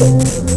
Música